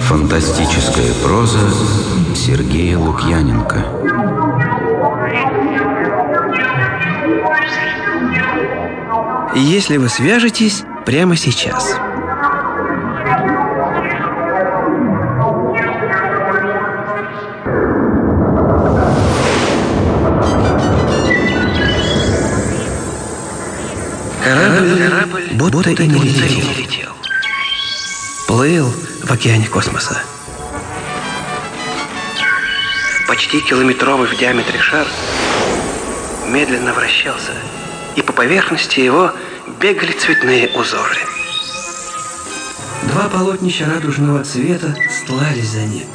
Фантастическая проза Сергея Лукьяненко. Если вы свяжетесь прямо сейчас – будто, и не летел. Плыл в океане космоса. Почти километровый в диаметре шар медленно вращался, и по поверхности его бегали цветные узоры. Два полотнища радужного цвета стлались за ним,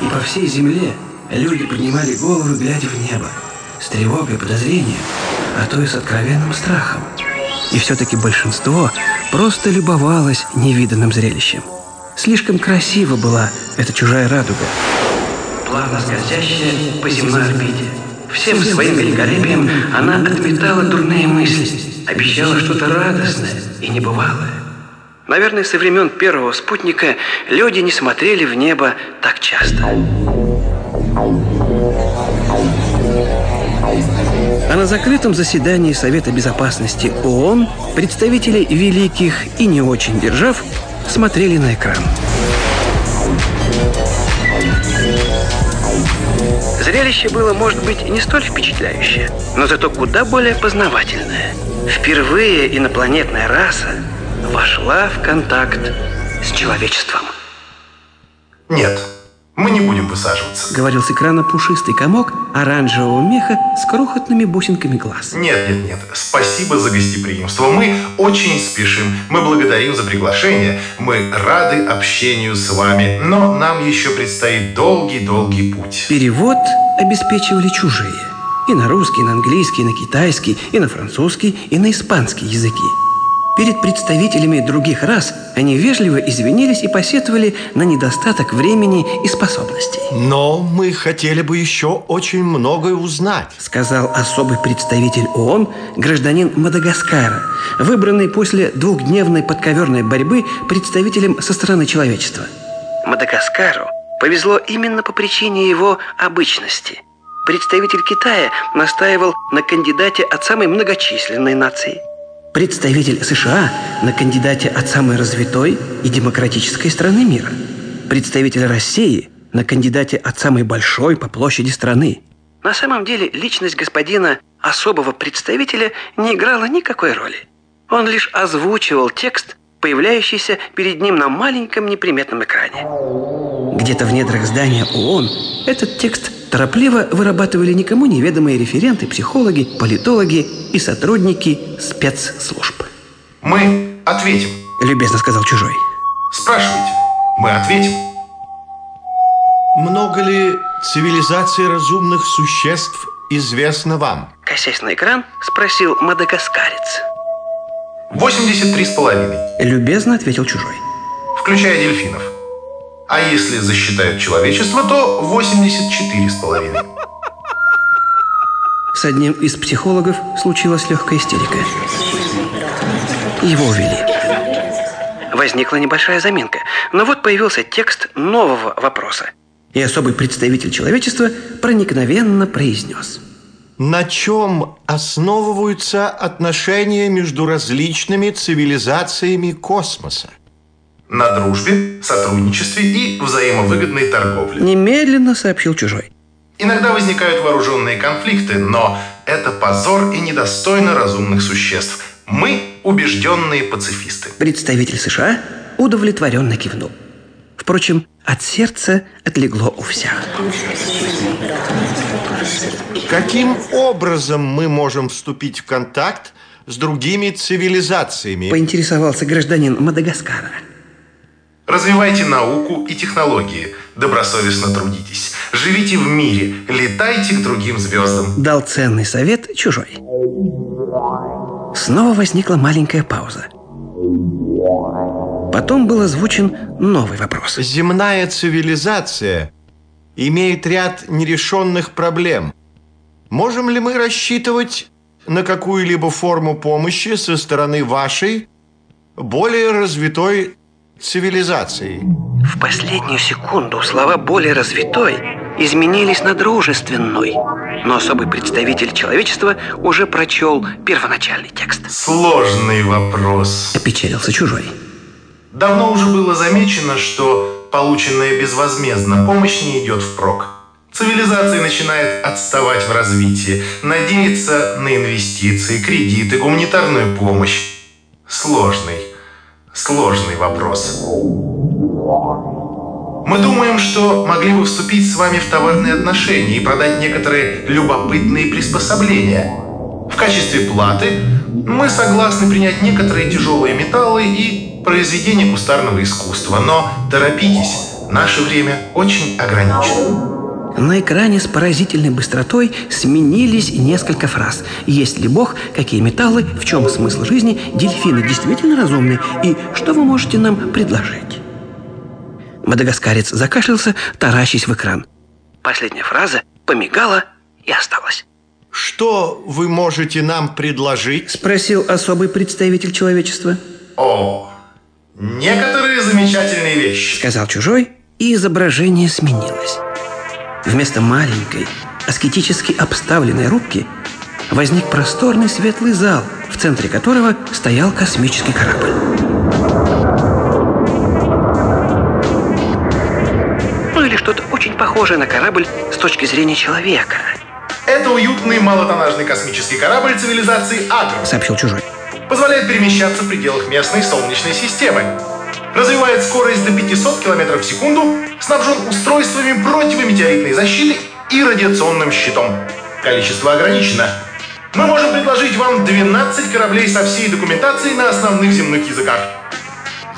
и по всей земле люди поднимали головы, глядя в небо, с тревогой, подозрением, а то и с откровенным страхом. И все-таки большинство просто любовалось невиданным зрелищем. Слишком красива была эта чужая радуга. Плавно скользящая по земной орбите. Всем своим великолепием она отметала дурные мысли, обещала что-то радостное и небывалое. Наверное, со времен первого спутника люди не смотрели в небо так часто. А на закрытом заседании Совета Безопасности ООН представители великих и не очень держав смотрели на экран. Зрелище было, может быть, не столь впечатляющее, но зато куда более познавательное. Впервые инопланетная раса вошла в контакт с человечеством. Нет, мы не будем высаживаться. Говорил с экрана пушистый комок оранжевого меха с крохотными бусинками глаз. Нет, нет, нет. Спасибо за гостеприимство. Мы очень спешим. Мы благодарим за приглашение. Мы рады общению с вами. Но нам еще предстоит долгий-долгий путь. Перевод обеспечивали чужие. И на русский, и на английский, и на китайский, и на французский, и на испанский языки. Перед представителями других рас они вежливо извинились и посетовали на недостаток времени и способностей. Но мы хотели бы еще очень многое узнать. Сказал особый представитель ООН, гражданин Мадагаскара, выбранный после двухдневной подковерной борьбы представителем со стороны человечества. Мадагаскару повезло именно по причине его обычности. Представитель Китая настаивал на кандидате от самой многочисленной нации – Представитель США на кандидате от самой развитой и демократической страны мира. Представитель России на кандидате от самой большой по площади страны. На самом деле личность господина особого представителя не играла никакой роли. Он лишь озвучивал текст, появляющийся перед ним на маленьком неприметном экране. Где-то в недрах здания ООН этот текст торопливо вырабатывали никому неведомые референты, психологи, политологи и сотрудники спецслужб. Мы ответим. Любезно сказал чужой. Спрашивайте. Мы ответим. Много ли цивилизаций разумных существ известно вам? Косясь на экран, спросил мадагаскарец. 83 с половиной. Любезно ответил чужой. Включая дельфинов. А если засчитают человечество, то 84 с половиной. С одним из психологов случилась легкая истерика. Его увели. Возникла небольшая заминка, но вот появился текст нового вопроса. И особый представитель человечества проникновенно произнес. На чем основываются отношения между различными цивилизациями космоса? На дружбе, сотрудничестве и взаимовыгодной торговле. Немедленно сообщил чужой. Иногда возникают вооруженные конфликты, но это позор и недостойно разумных существ. Мы убежденные пацифисты. Представитель США удовлетворенно кивнул. Впрочем, от сердца отлегло у всех. Каким образом мы можем вступить в контакт с другими цивилизациями? Поинтересовался гражданин Мадагаскара. Развивайте науку и технологии, добросовестно трудитесь, живите в мире, летайте к другим звездам. Дал ценный совет чужой. Снова возникла маленькая пауза. Потом был озвучен новый вопрос. Земная цивилизация имеет ряд нерешенных проблем. Можем ли мы рассчитывать на какую-либо форму помощи со стороны вашей более развитой цивилизации. В последнюю секунду слова «более развитой» изменились на дружественной. Но особый представитель человечества уже прочел первоначальный текст. Сложный вопрос. Опечалился чужой. Давно уже было замечено, что полученная безвозмездно помощь не идет впрок. Цивилизация начинает отставать в развитии, надеяться на инвестиции, кредиты, гуманитарную помощь. Сложный, сложный вопрос. Мы думаем, что могли бы вступить с вами в товарные отношения и продать некоторые любопытные приспособления. В качестве платы мы согласны принять некоторые тяжелые металлы и произведения кустарного искусства. Но торопитесь, наше время очень ограничено. На экране с поразительной быстротой сменились несколько фраз. Есть ли Бог? Какие металлы? В чем смысл жизни? Дельфины действительно разумны? И что вы можете нам предложить? Мадагаскарец закашлялся, таращись в экран. Последняя фраза помигала и осталась. Что вы можете нам предложить? Спросил особый представитель человечества. О, некоторые замечательные вещи. Сказал чужой, и изображение сменилось. Вместо маленькой, аскетически обставленной рубки возник просторный светлый зал, в центре которого стоял космический корабль. Ну или что-то очень похожее на корабль с точки зрения человека. Это уютный малотоннажный космический корабль цивилизации Агро. Сообщил чужой. Позволяет перемещаться в пределах местной Солнечной системы. Развивает скорость до 500 км в секунду, снабжен устройствами противометеоритной защиты и радиационным щитом. Количество ограничено. Мы можем предложить вам 12 кораблей со всей документацией на основных земных языках.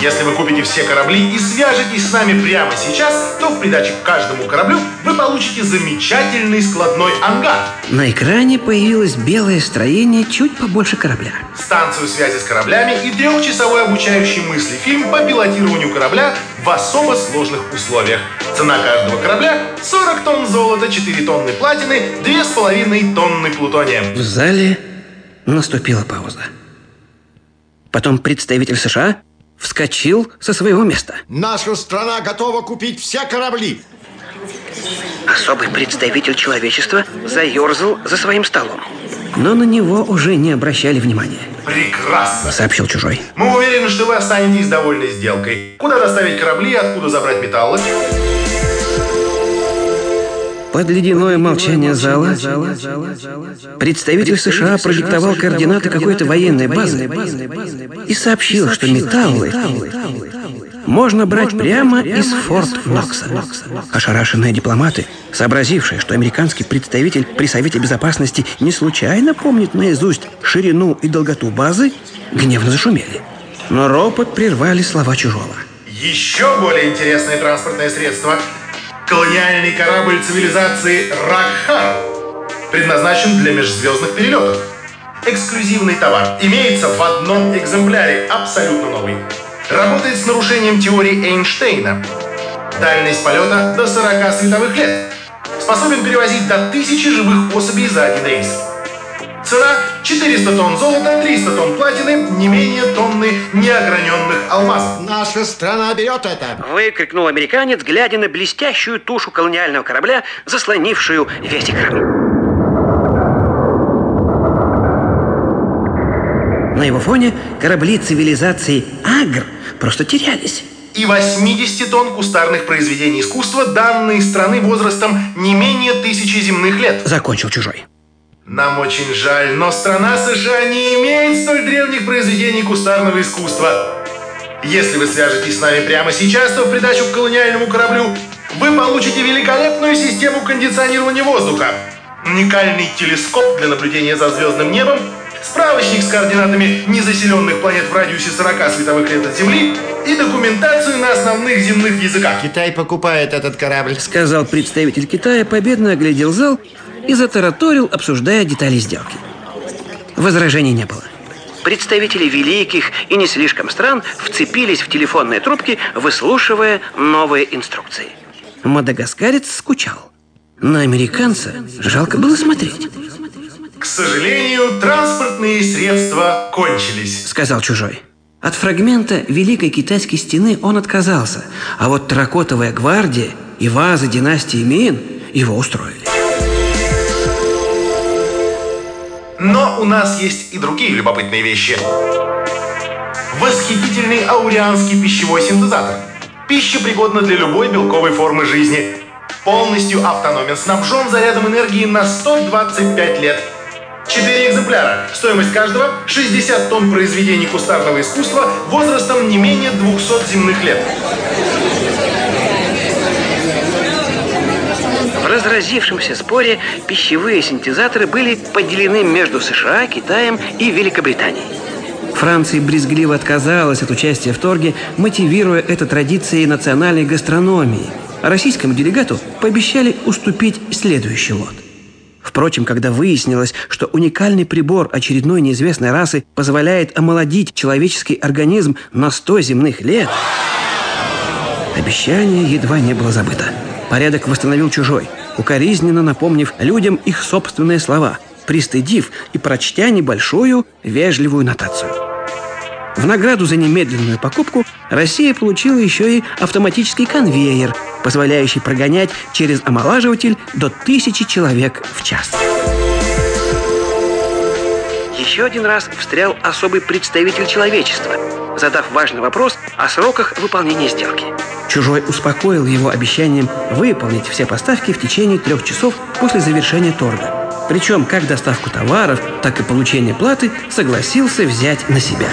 Если вы купите все корабли и свяжетесь с нами прямо сейчас, то в придачу к каждому кораблю вы получите замечательный складной ангар. На экране появилось белое строение чуть побольше корабля. Станцию связи с кораблями и трехчасовой обучающий мысли фильм по пилотированию корабля в особо сложных условиях. Цена каждого корабля 40 тонн золота, 4 тонны платины, 2,5 тонны плутония. В зале наступила пауза. Потом представитель США вскочил со своего места. Наша страна готова купить все корабли. Особый представитель человечества заерзал за своим столом. Но на него уже не обращали внимания. Прекрасно. Сообщил чужой. Мы уверены, что вы останетесь довольны сделкой. Куда доставить корабли откуда забрать металлы? Под ледяное молчание зала представитель США продиктовал координаты какой-то военной базы и сообщил, что металлы можно брать прямо из Форт Нокса. Ошарашенные дипломаты, сообразившие, что американский представитель при Совете Безопасности не случайно помнит наизусть ширину и долготу базы, гневно зашумели. Но ропот прервали слова чужого. Еще более интересное транспортное средство – колониальный корабль цивилизации Ракхар. Предназначен для межзвездных перелетов. Эксклюзивный товар. Имеется в одном экземпляре, абсолютно новый. Работает с нарушением теории Эйнштейна. Дальность полета до 40 световых лет. Способен перевозить до 1000 живых особей за один рейс. Цена 400 тонн золота, 300 тонн платины, не менее тонны неограненных алмазов. Наша страна берет это. Выкрикнул американец, глядя на блестящую тушу колониального корабля, заслонившую весь экран. На его фоне корабли цивилизации Агр просто терялись. И 80 тонн кустарных произведений искусства данной страны возрастом не менее тысячи земных лет. Закончил чужой. Нам очень жаль, но страна США не имеет столь древних произведений кустарного искусства. Если вы свяжетесь с нами прямо сейчас, то в придачу к колониальному кораблю вы получите великолепную систему кондиционирования воздуха, уникальный телескоп для наблюдения за звездным небом, справочник с координатами незаселенных планет в радиусе 40 световых лет от Земли и документацию на основных земных языках. Китай покупает этот корабль. Сказал представитель Китая, победно оглядел зал и затараторил, обсуждая детали сделки. Возражений не было. Представители великих и не слишком стран вцепились в телефонные трубки, выслушивая новые инструкции. Мадагаскарец скучал. На американца жалко было смотреть. К сожалению, транспортные средства кончились. Сказал чужой. От фрагмента Великой Китайской стены он отказался, а вот Таракотовая гвардия и вазы династии Мин его устроили. Но у нас есть и другие любопытные вещи. Восхитительный аурианский пищевой синтезатор. Пища пригодна для любой белковой формы жизни. Полностью автономен, снабжен зарядом энергии на 125 лет. Четыре экземпляра. Стоимость каждого 60 тонн произведений кустарного искусства возрастом не менее 200 земных лет. Разразившемся споре пищевые синтезаторы были поделены между США, Китаем и Великобританией. Франция брезгливо отказалась от участия в торге, мотивируя это традицией национальной гастрономии. Российскому делегату пообещали уступить следующий лот. Впрочем, когда выяснилось, что уникальный прибор очередной неизвестной расы позволяет омолодить человеческий организм на 100 земных лет, обещание едва не было забыто. Порядок восстановил чужой, укоризненно напомнив людям их собственные слова, пристыдив и прочтя небольшую вежливую нотацию. В награду за немедленную покупку Россия получила еще и автоматический конвейер, позволяющий прогонять через омолаживатель до тысячи человек в час. Еще один раз встрял особый представитель человечества, задав важный вопрос о сроках выполнения сделки. Чужой успокоил его обещанием выполнить все поставки в течение трех часов после завершения торга. Причем как доставку товаров, так и получение платы согласился взять на себя.